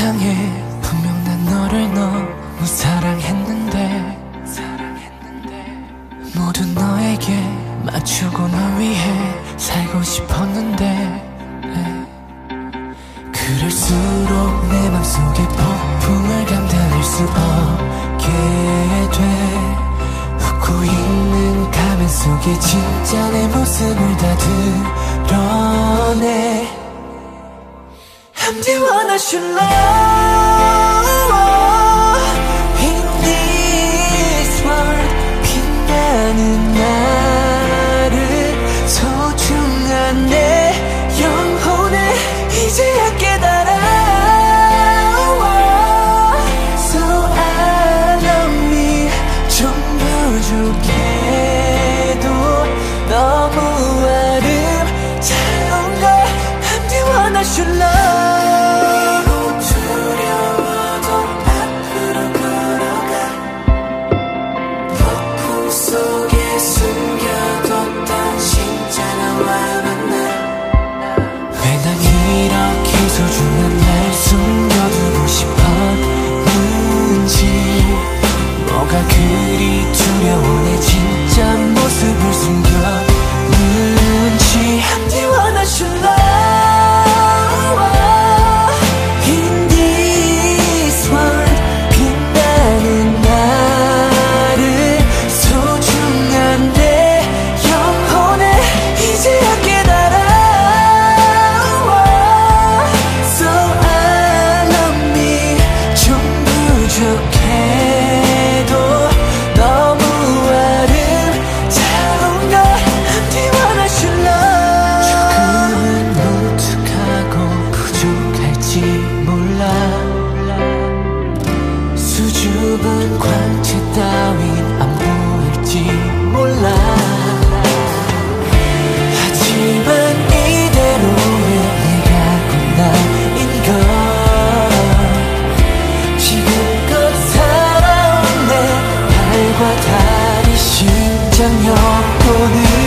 세상에 분명 난 너를 너무 사랑했는데 모두 너에게 맞추고 널 위해 살고 싶었는데 네. 그럴수록 내 맘속에 폭풍을 감당할 수 없게 돼 웃고 있는 가면 속에 진짜 내 모습을 다 I'm the one I should love In this world 빛나는 나를 소중한 내 영혼을 이제야 깨달아 So I love me 좀 부족해도 너무 아름다운 걸 I'm the one I should love 뭐가 그리 두려운지 좁은 광채 따윈 안 보일지 몰라. 하지만 이대로의 내가 끝나인 걸 지금껏 살아온 내 발과 다리 심장 여보는